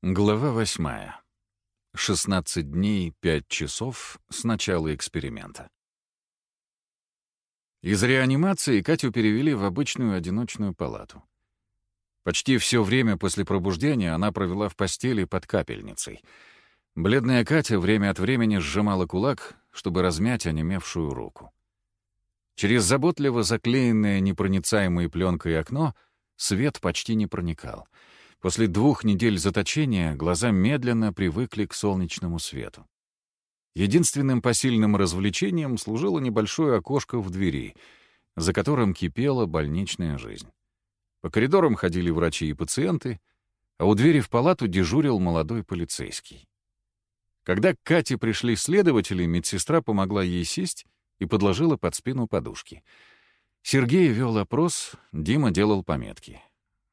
Глава восьмая. 16 дней 5 часов с начала эксперимента. Из реанимации Катю перевели в обычную одиночную палату. Почти все время после пробуждения она провела в постели под капельницей. Бледная Катя время от времени сжимала кулак, чтобы размять онемевшую руку. Через заботливо заклеенное непроницаемой пленкой окно свет почти не проникал — После двух недель заточения глаза медленно привыкли к солнечному свету. Единственным посильным развлечением служило небольшое окошко в двери, за которым кипела больничная жизнь. По коридорам ходили врачи и пациенты, а у двери в палату дежурил молодой полицейский. Когда к Кате пришли следователи, медсестра помогла ей сесть и подложила под спину подушки. Сергей вел опрос, Дима делал пометки.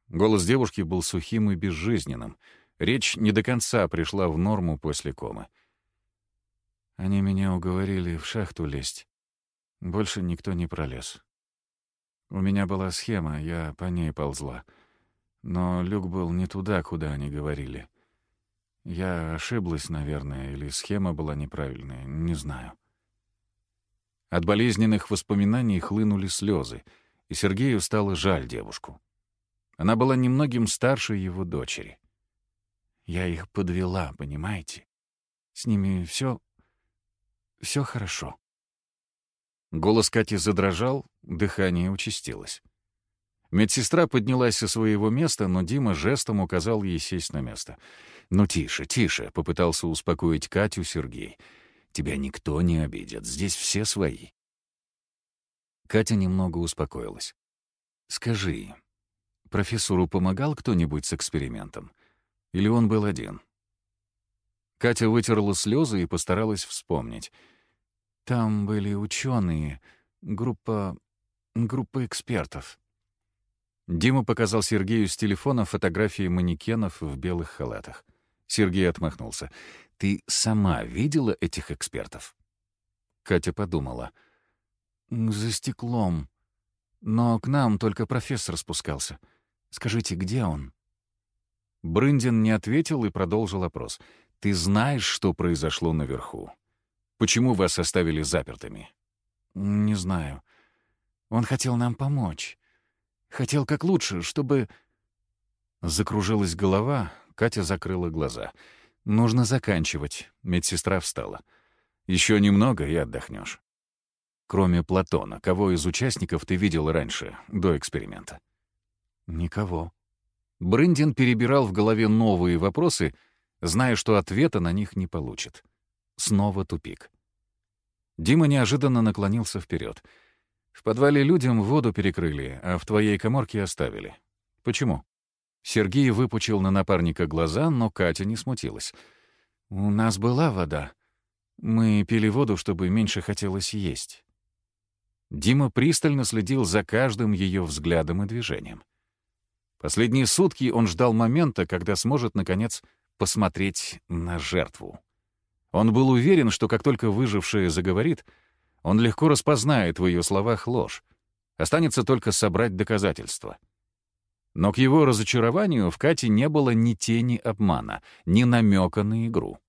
Голос девушки был сухим и безжизненным. Речь не до конца пришла в норму после комы. Они меня уговорили в шахту лезть. Больше никто не пролез. У меня была схема, я по ней ползла. Но люк был не туда, куда они говорили. Я ошиблась, наверное, или схема была неправильная, не знаю. От болезненных воспоминаний хлынули слезы, и Сергею стало жаль девушку. Она была немногим старше его дочери. Я их подвела, понимаете? С ними все... все хорошо. Голос Кати задрожал, дыхание участилось. Медсестра поднялась со своего места, но Дима жестом указал ей сесть на место. «Ну, тише, тише», — попытался успокоить Катю Сергей. «Тебя никто не обидит, здесь все свои». Катя немного успокоилась. «Скажи, Профессору помогал кто-нибудь с экспериментом? Или он был один? Катя вытерла слезы и постаралась вспомнить. Там были ученые, группа... группа экспертов. Дима показал Сергею с телефона фотографии манекенов в белых халатах. Сергей отмахнулся. «Ты сама видела этих экспертов?» Катя подумала. «За стеклом. Но к нам только профессор спускался. Скажите, где он?» Брындин не ответил и продолжил опрос. «Ты знаешь, что произошло наверху? Почему вас оставили запертыми?» «Не знаю. Он хотел нам помочь. Хотел как лучше, чтобы...» Закружилась голова, Катя закрыла глаза. «Нужно заканчивать». Медсестра встала. «Еще немного и отдохнешь». Кроме Платона, кого из участников ты видел раньше, до эксперимента? Никого. Брындин перебирал в голове новые вопросы, зная, что ответа на них не получит. Снова тупик. Дима неожиданно наклонился вперед. «В подвале людям воду перекрыли, а в твоей коморке оставили. Почему?» Сергей выпучил на напарника глаза, но Катя не смутилась. «У нас была вода. Мы пили воду, чтобы меньше хотелось есть». Дима пристально следил за каждым ее взглядом и движением. Последние сутки он ждал момента, когда сможет, наконец, посмотреть на жертву. Он был уверен, что как только выжившая заговорит, он легко распознает в ее словах ложь. Останется только собрать доказательства. Но к его разочарованию в Кате не было ни тени обмана, ни намека на игру.